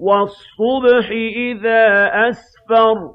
وَالصُّبْحِ إِذَا أَسْفَرَ